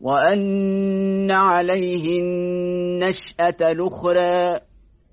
وأن عليه النشأة الأخرى